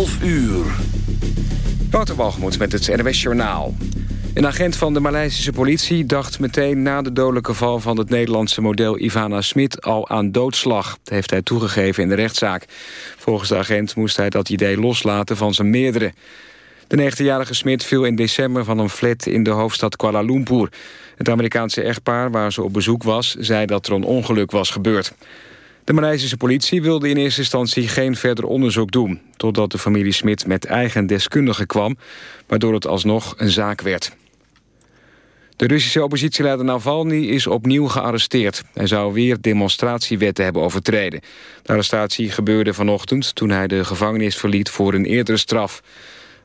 12 uur. Wouter met het NWS Journaal. Een agent van de Maleisische politie dacht meteen na de dodelijke val... van het Nederlandse model Ivana Smit al aan doodslag. Dat heeft hij toegegeven in de rechtszaak. Volgens de agent moest hij dat idee loslaten van zijn meerdere. De 19-jarige Smit viel in december van een flat in de hoofdstad Kuala Lumpur. Het Amerikaanse echtpaar waar ze op bezoek was... zei dat er een ongeluk was gebeurd. De Maleisische politie wilde in eerste instantie geen verder onderzoek doen... totdat de familie Smit met eigen deskundigen kwam... waardoor het alsnog een zaak werd. De Russische oppositieleider Navalny is opnieuw gearresteerd. Hij zou weer demonstratiewetten hebben overtreden. De arrestatie gebeurde vanochtend toen hij de gevangenis verliet voor een eerdere straf.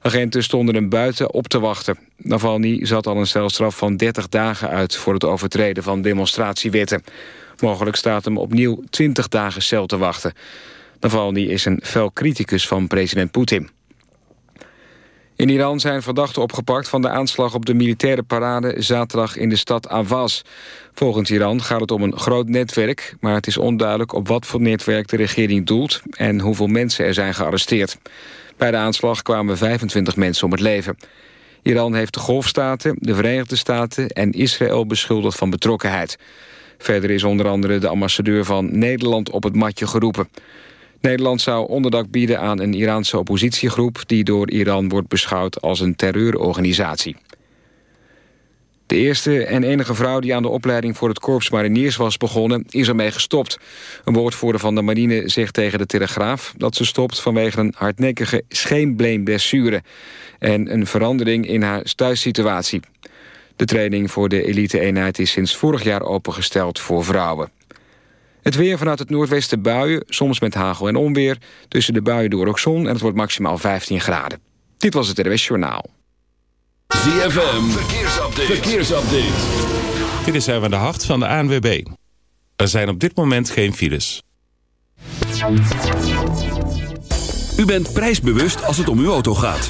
Agenten stonden hem buiten op te wachten. Navalny zat al een celstraf van 30 dagen uit voor het overtreden van demonstratiewetten. Mogelijk staat hem opnieuw 20 dagen cel te wachten. Navalny is een fel criticus van president Poetin. In Iran zijn verdachten opgepakt van de aanslag op de militaire parade zaterdag in de stad Avaz. Volgens Iran gaat het om een groot netwerk, maar het is onduidelijk op wat voor netwerk de regering doelt en hoeveel mensen er zijn gearresteerd. Bij de aanslag kwamen 25 mensen om het leven. Iran heeft de Golfstaten, de Verenigde Staten en Israël beschuldigd van betrokkenheid. Verder is onder andere de ambassadeur van Nederland op het matje geroepen. Nederland zou onderdak bieden aan een Iraanse oppositiegroep... die door Iran wordt beschouwd als een terreurorganisatie. De eerste en enige vrouw die aan de opleiding voor het Korps Mariniers was begonnen... is ermee gestopt. Een woordvoerder van de marine zegt tegen de Telegraaf... dat ze stopt vanwege een hardnekkige scheenbeenblessure... en een verandering in haar thuissituatie. De training voor de elite-eenheid is sinds vorig jaar opengesteld voor vrouwen. Het weer vanuit het noordwesten buien, soms met hagel en onweer. Tussen de buien door ook zon en het wordt maximaal 15 graden. Dit was het RWS Journaal. ZFM, verkeersupdate. verkeersupdate. Dit is even de hart van de ANWB. Er zijn op dit moment geen files. U bent prijsbewust als het om uw auto gaat.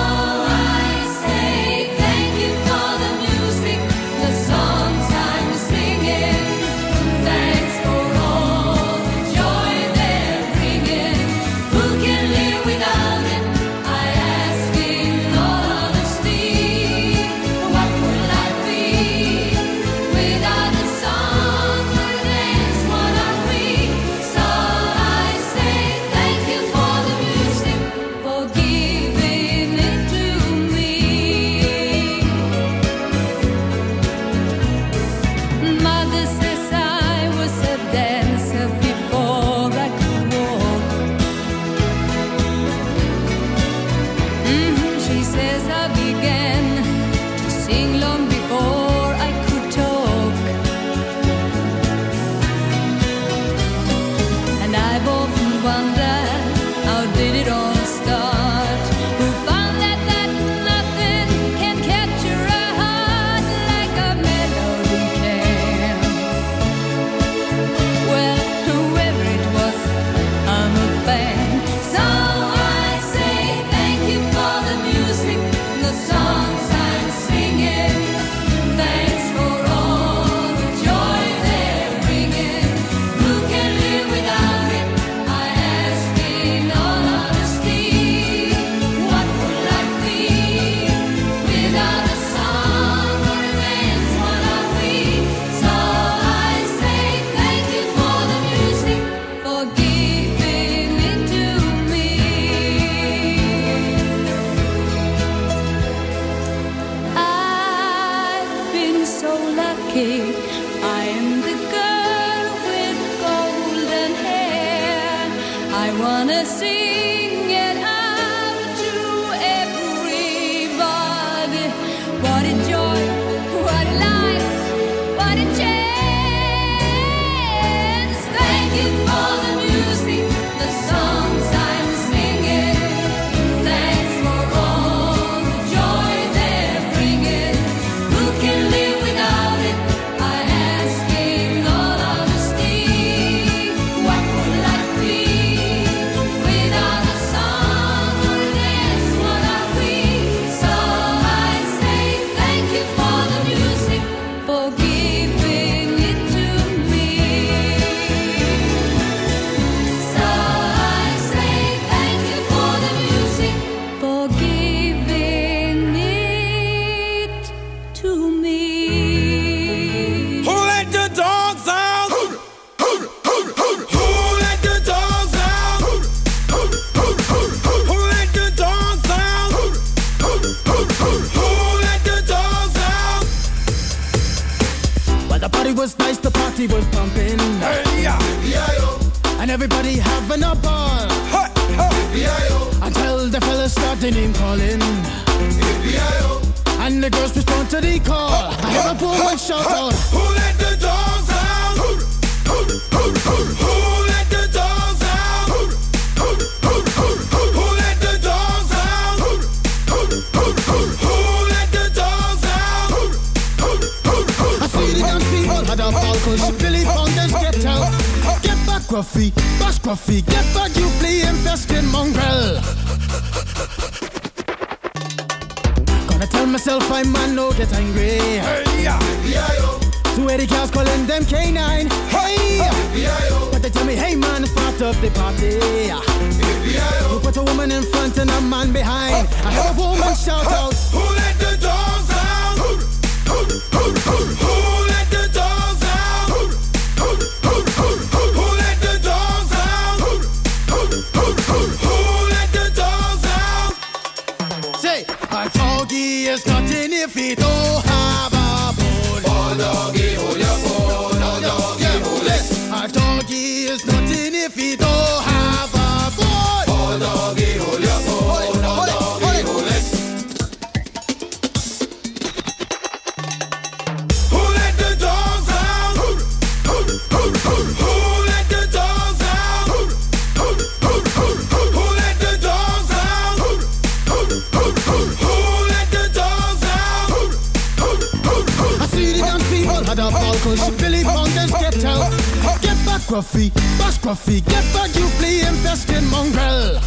scruffy, pas scruffy. Get back, you flea infested mongrel.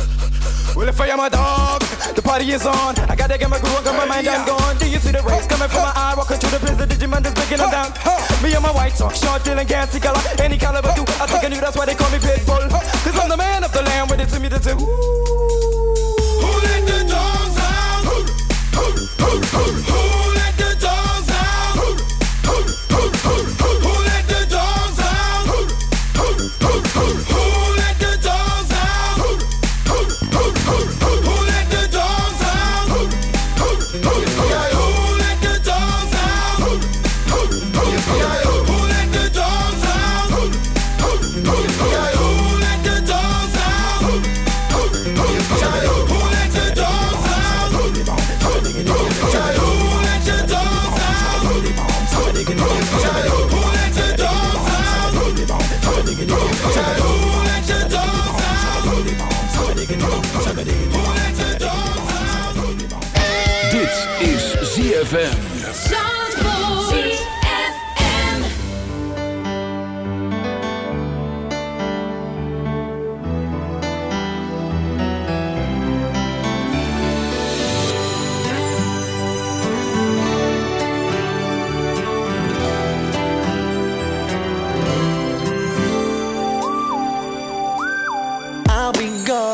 Well, if I am a dog, the party is on. I gotta get my groove on, cause my mind, I'm gone. Do you see the rays coming from my eye? Walking through the prison, Digimon is breaking them down. Me and my white socks, short, dealing, gassy color. Any caliber, do I think I knew that's why they call me Pitbull. Cause I'm the man of the land, when it's to me to do. Who let the dogs out? Who, who, who, who, who? I'll be gone.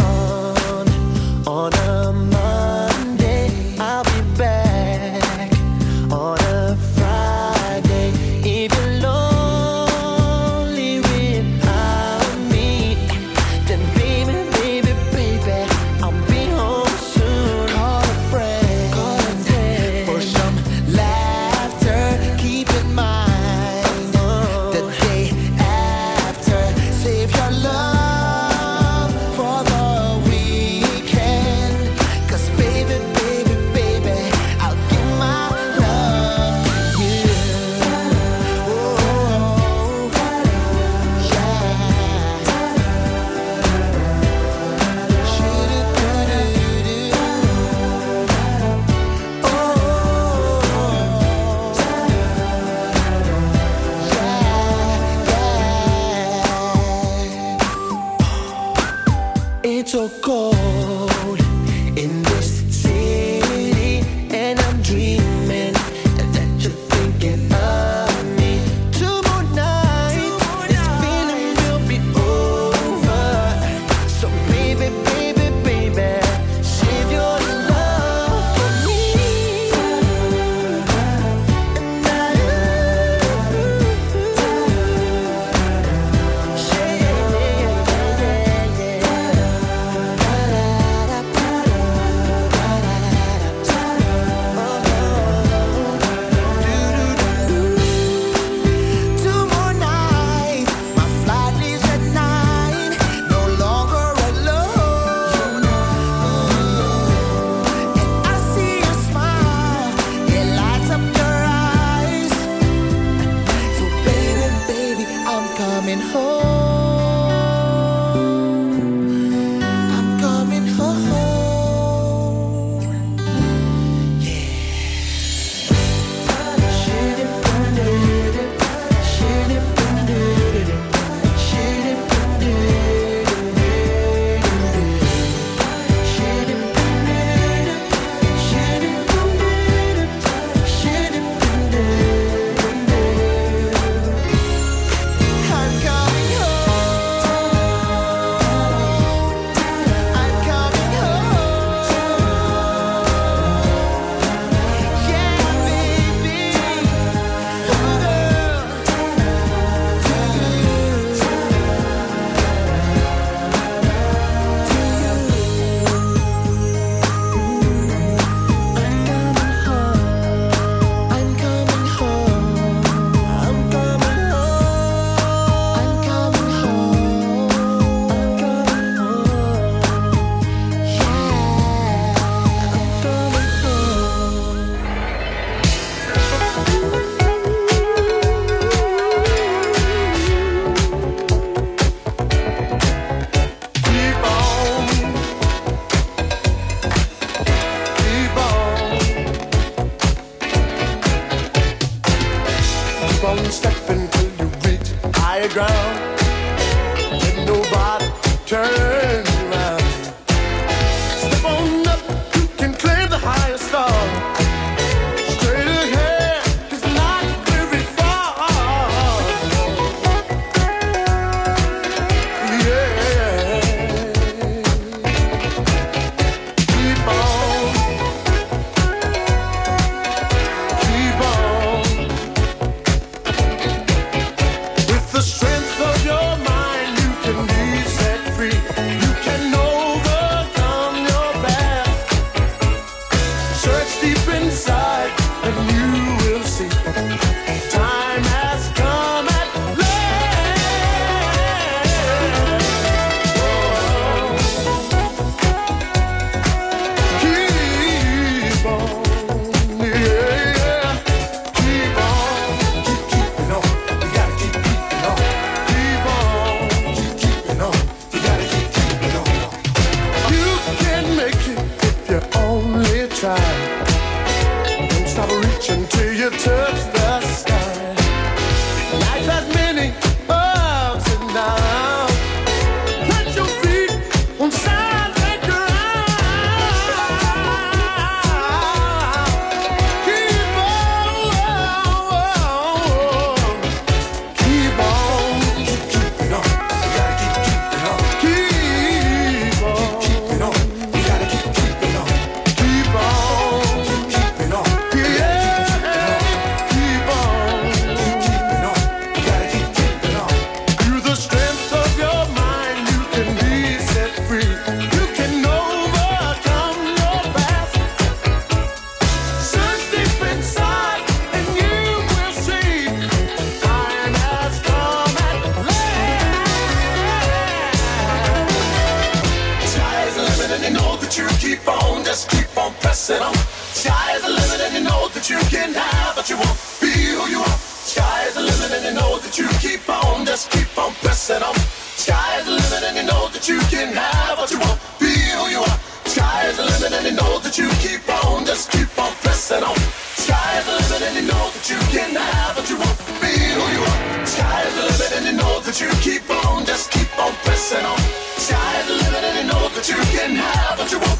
you can have, but you won't be who you are. Sky is the limit, and you know that you keep on, just keep on pressing on. Sky is the limit, and you know that you can have, but you won't be who you are. Sky is the limit, and you know that you keep on, just keep on pressing on. Sky is the limit, and you know that you can have, but you won't be who you are. Sky is the limit, and you know that you keep on, just keep on pressing on. Sky is the limit, and you know that you can have, but you won't.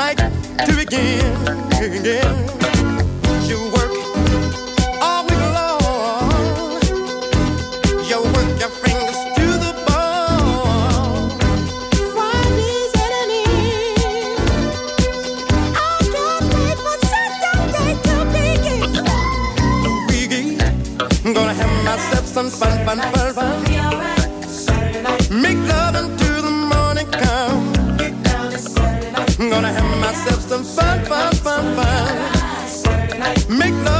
To begin. Again. You work all week long. You work your fingers to the bone. Friday's. I can't wait for Saturday to begin. Gonna have myself some fun, fun, fun, Myself some fun, fun, fun, fun. Make love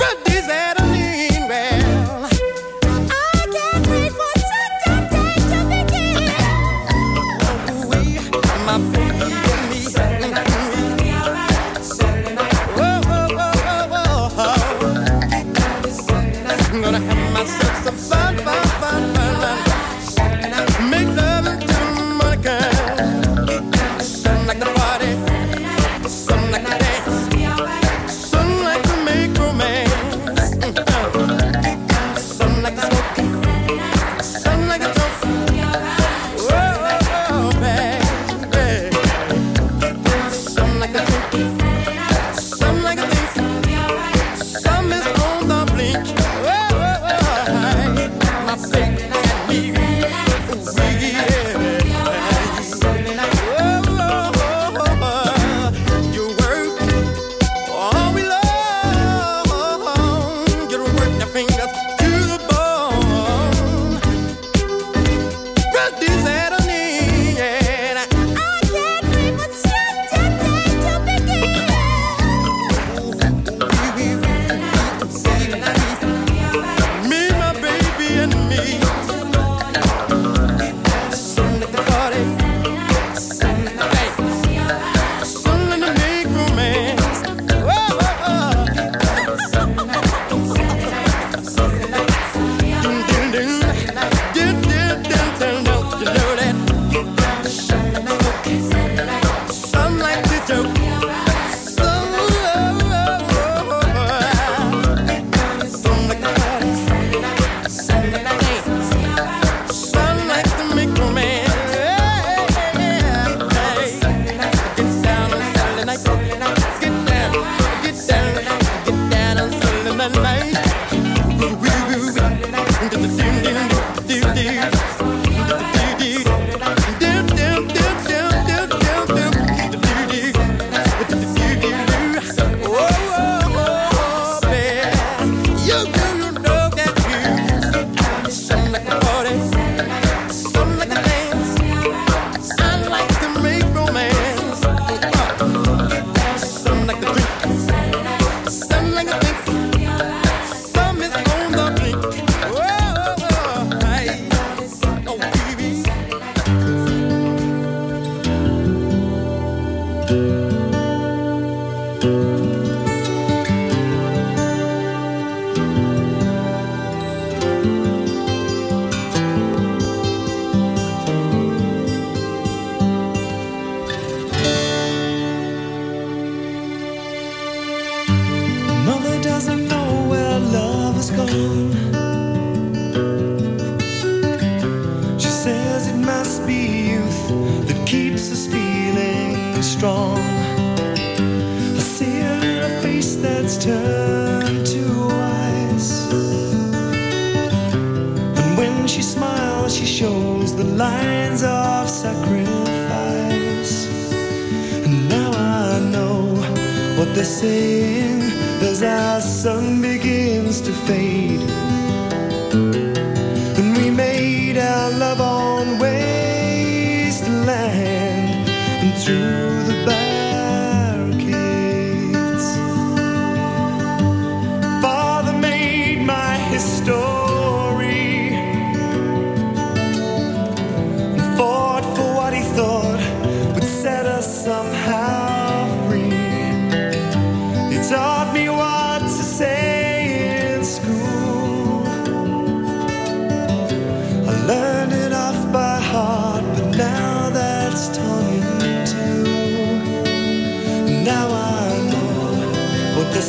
Every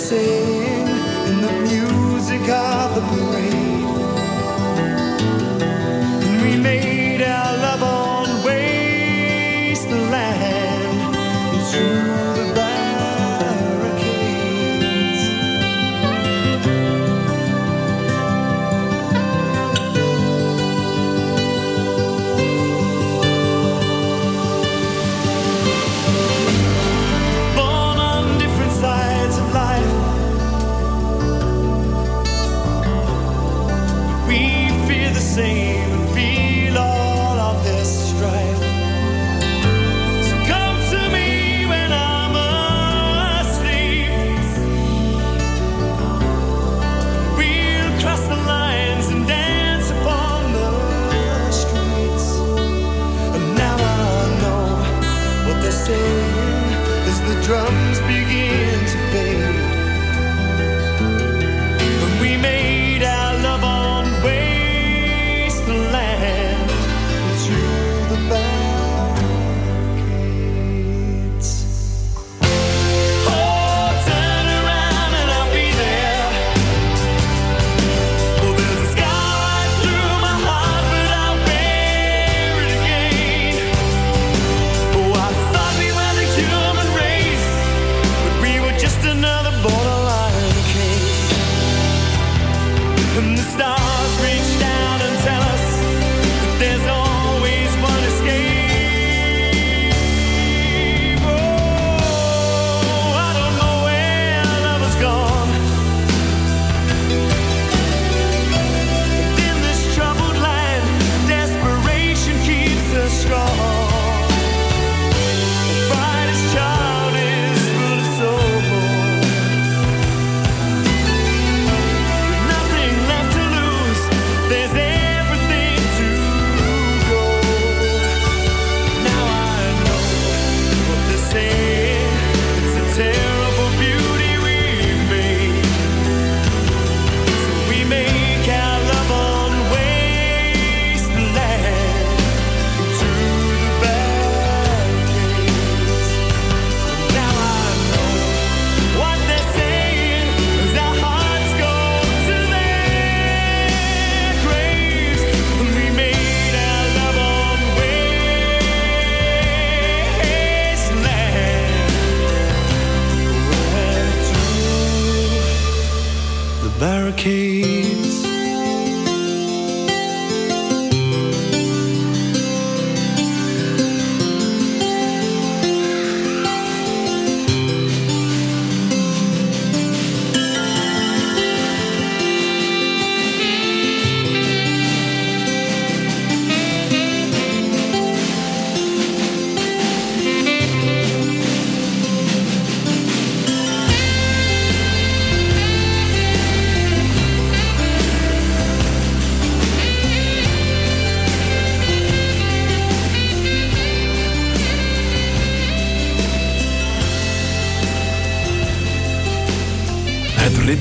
say.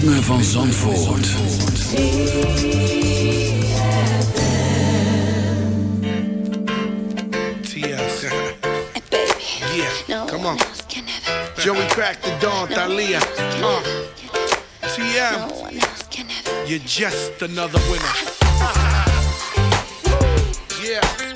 ritme van Zandvoort. Joey cracked the dawn, Thalia. Uh, TM. You're just another winner. yeah.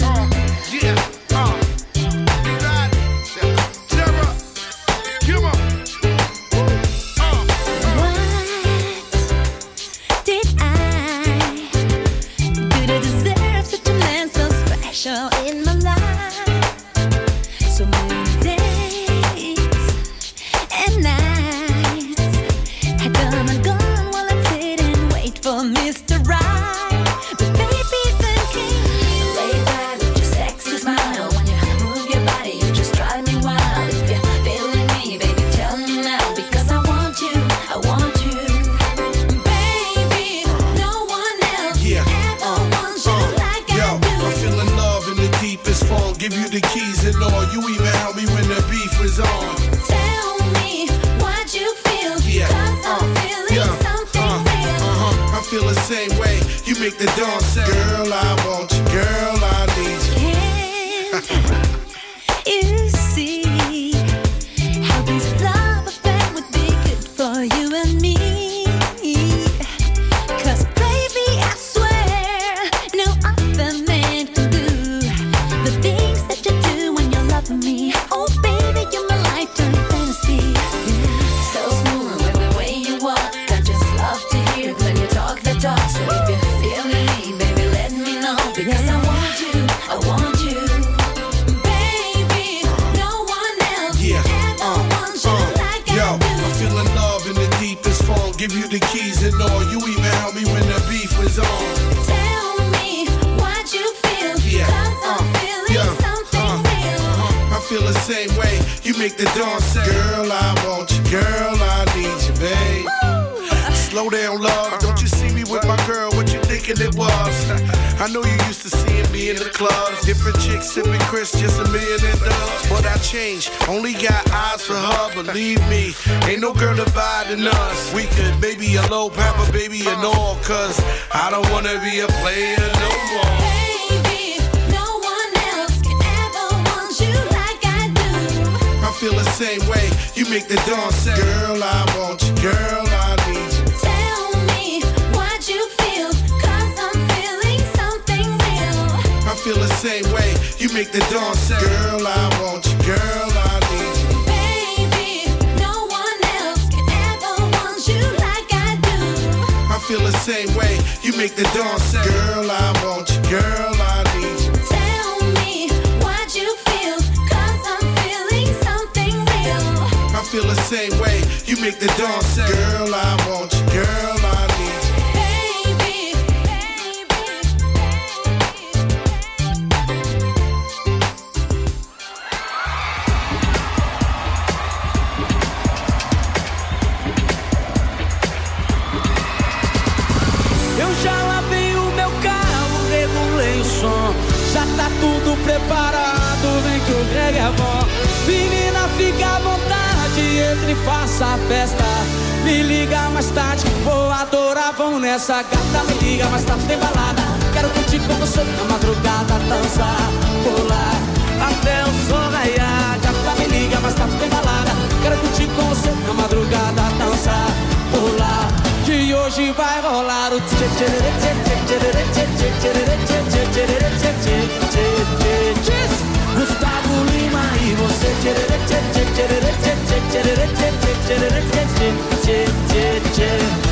I only got eyes for her. Believe me, ain't no girl dividing us. We could maybe a low papa, baby, and all. Cause I don't wanna be a player no more. Baby, no one else ever wants you like I do. I feel the same way. You make the dawn say, Girl, I want you. Girl, I need you. Tell me what you feel, cause I'm feeling something real. I feel the same way. You make the dawn say, Girl, I want feel the same way. You make the dawn say, Girl, I want you. Girl, I need you. Tell me what you feel, 'cause I feel the same way. You make the dawn say, Girl, I want you. Girl, já lavei o meu carro, regulei o som. Já tá tudo preparado, vem que o reggae é bom. Menina, fica à vontade, entre e faça a festa. Me liga mais tarde, vou adorar, vamos nessa gata. Me liga mais tarde, tem balada. Quero curtir com você na madrugada, dançar, pular até o sol raiar. Gata, me liga mais tarde, tem balada. Quero curtir com você na madrugada, dançar, pular. que hoje vai rolar o Gustavo Lima e você tchê, tchê, tchê,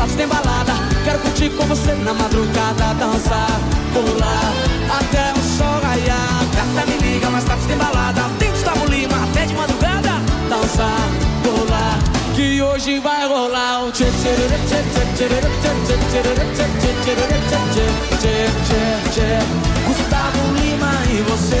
tarde tem balada Quero curtir com você na madrugada Dançar, pular, Gustavo Lima e você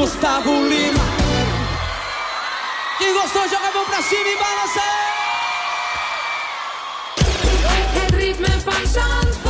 Gustavo Lima Quem gostou joga a mão pra cima e balança Het ritme van Zandvoort.